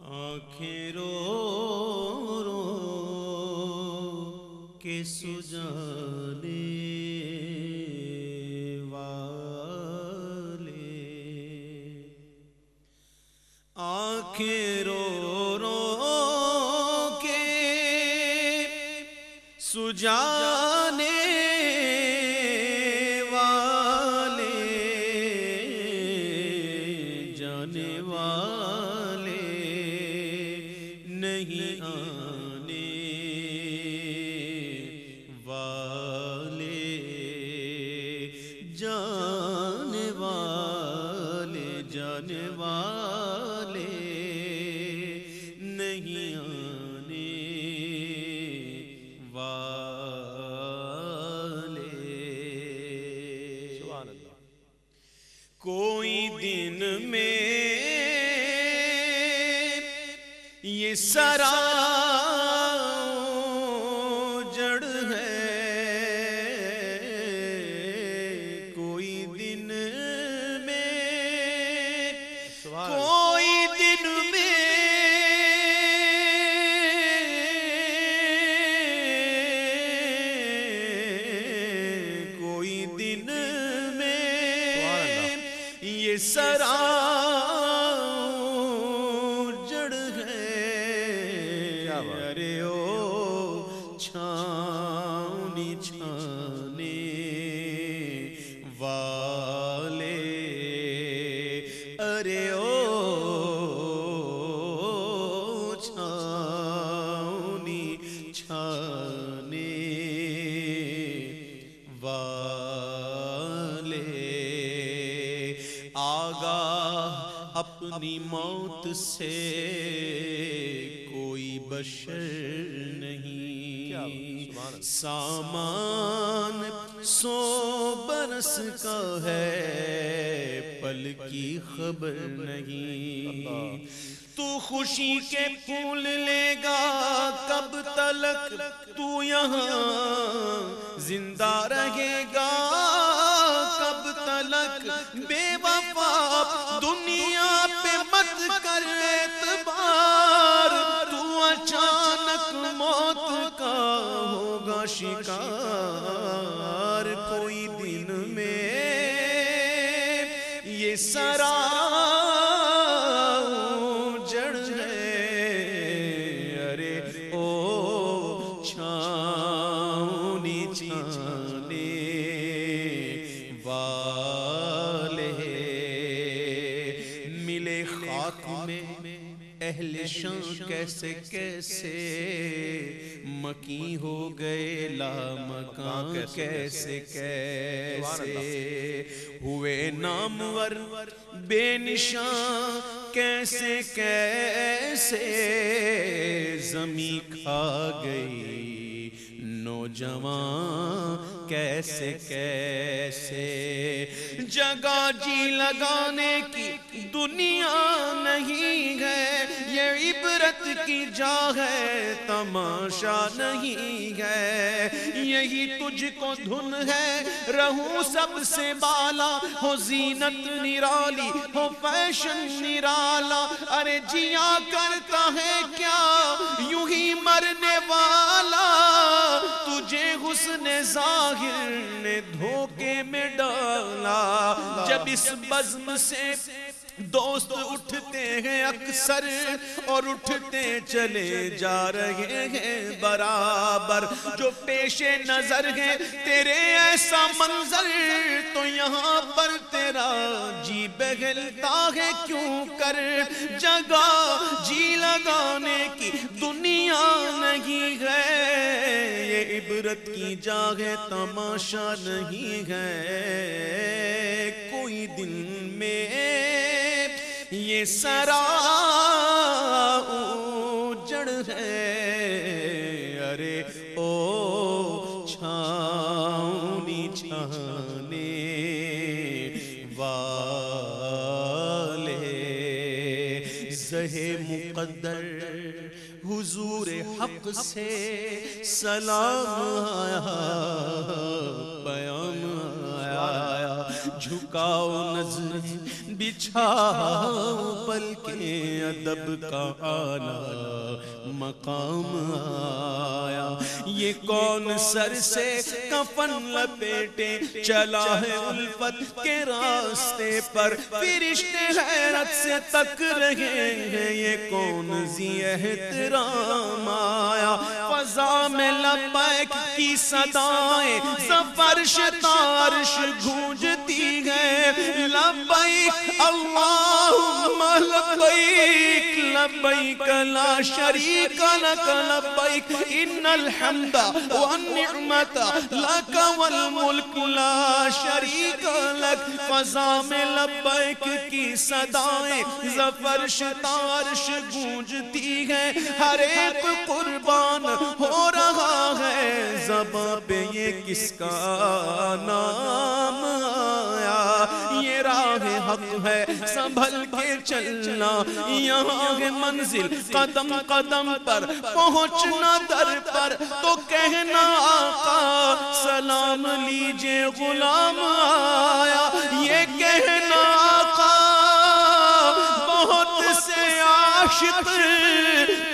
آنکھیں رو رو کے سجانے والے۔ آنکھیں رو رو کے سجانے سرا والے۔ ارے او چھاؤنی چھانے والے۔ آگاہ اپنی موت سے کوئی بشر نہیں۔ سامان سو برس کا ہے، پل کی خبر نہیں۔ تو خوشی کے پھول لے گا، کب تلک تو یہاں۔ زندہ رہے گا، کب تلک۔ بے وفا دنیا پہ مت کر اعتبار۔ تو اچانک موت کا ہوگا شکار۔ کوئی دن میں یہ سرا جڑ ہے۔ ارے او چھاؤنی چھانے والے ملے خاک میں اہل شان کیسے کیسے مکی ہو گئے، لا مکان کیسے کیسے؟ ہوئے نامور، بے نشان، کیسے کیسے؟ زمین کھا گئی۔ نوجوان، کیسے کیسے؟ جگہ جی لگانے کی دنیا نہیں ہے، یہ عبرت کی جا ہے، تماشا نہیں ہے۔ یہی تجھ کو دھن ہے، رہوں سب سے بالا، ہو زینت نرالی، ہو فیشن نرالا۔ ارے جیا کرتا ہے کیا، یوں ہی مرنے والا۔ مجھے حسن ظاہر نے دھوکے میں ڈالا۔ جب اس بزم سے دوست اٹھتے ہیں اکثر اور اٹھتے چلے جا رہے ہیں برابر۔ جو پیش نظر ہے تیرے ایسا منظر تو یہاں پر تیرا جی بگلتا ہے۔ کیوں کر جگہ جی لگانے کی دنیا نہیں ہے؟ یہ عبرت کی جاگے تماشا نہیں ہے۔ کوئی دن میں یہ سرا جڑ ہے۔ ارے او چھاؤنی چھانے والے زہ مقدر حضور حق سے سلام آیا، پیام جھکاؤ نظر، بچھاؤ پل کے ادب کا آنا مقام آیا۔ یہ کون سر سے کفن لپیٹے چلا ہے الفت کے راستے پر۔ فرشتے حیرت سے تک رہے ہیں، یہ کون زی احترام آیا۔ فضا میں لبیک کی صدائیں سفرش تارش گونجتی گئے، لبیک اللہم، لبیک لبیک لا شریک لک، لبیک ان الحمد والنعمت لک والملک لا شریک لک۔ فضا میں لبیک کی صدائیں زفرش تارش گونجتی ہے ہر ایک قربان ہو رہا ہے۔ زبان پہ یہ کس کا نام؟ آیا حق ہے، سنبھل کے چلنا، یہاں ہے منزل قدم قدم پر، پہنچنا در پر۔ تو کہنا، آقا، سلام لیجے غلام آیا۔ یہ کہنا، آقا، بہت سے عاشق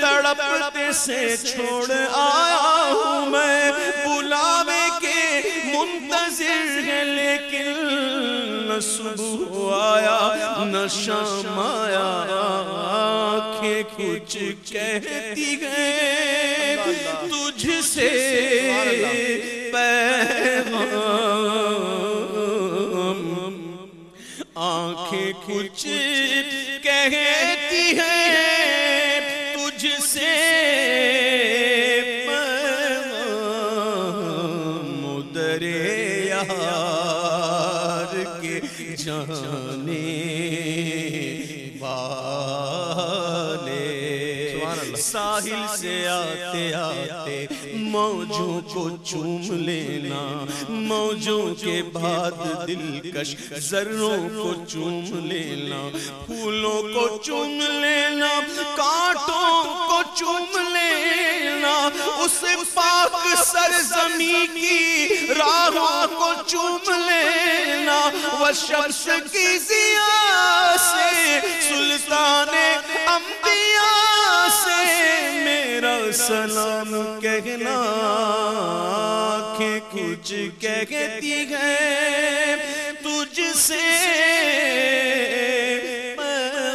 تڑپتے سے چھوڑ آیا ہوں میں۔ بلاوے کے منتظر ہے لیکن نہ صبح آیا نہ شام آیا آنکھیں کچھ کہتی گئے تجھ سے پیغام۔ آنکھیں کچھ کہتی ہیں تجھ سے ساحل سے آتے آتے موجوں کو چوم لینا، موجوں کے بعد دلکش ذروں کو چوم لینا، پھولوں کو چوم لینا، کانٹوں کو چوم لینا، اس پاک سرزمی کی راہوں کو چوم لینا۔ وہ شمس کی ضیاء سے سلطان انبیاء سے میرا سلام کہنا آنکھیں کچھ کہتی ہیں، تجھ سے پیغام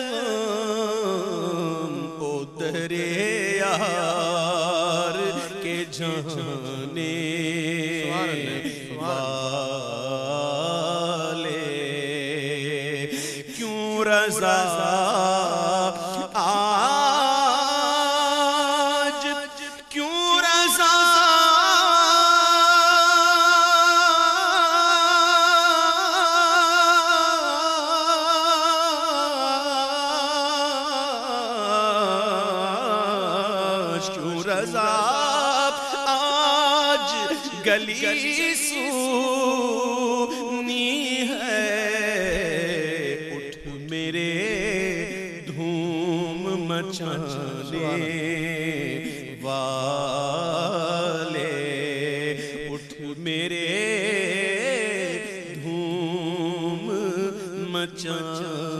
اترے یار کے جانے والے۔ کیوں رضا گلی سونی ہے اٹھ میرے دھوم مچانے والے اٹھ میرے دھوم مچانے